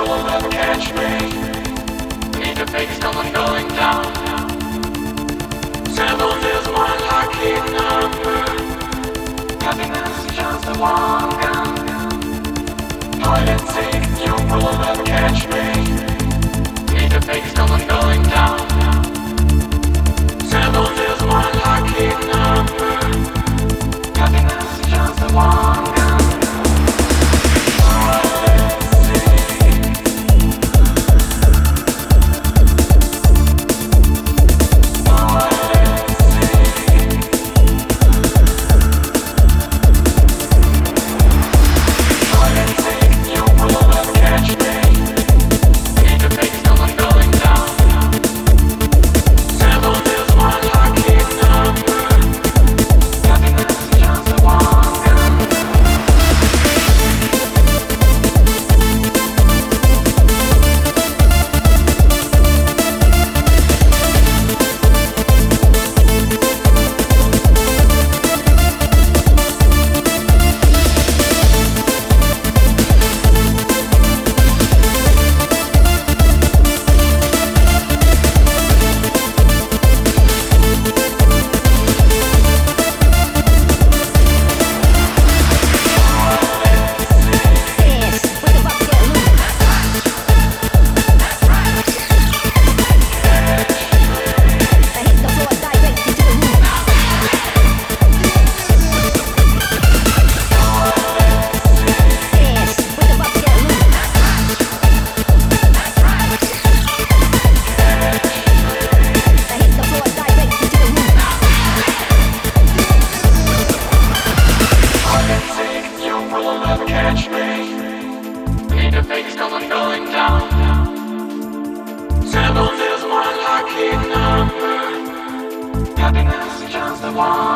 will never catch me. Need to fake someone going down. Seven is my lucky number. Happiness is just a one gun. Hide and seek, you will never catch me. Never catch me. Need to fake someone going down. Seven is lucky number. Happiness is just a one.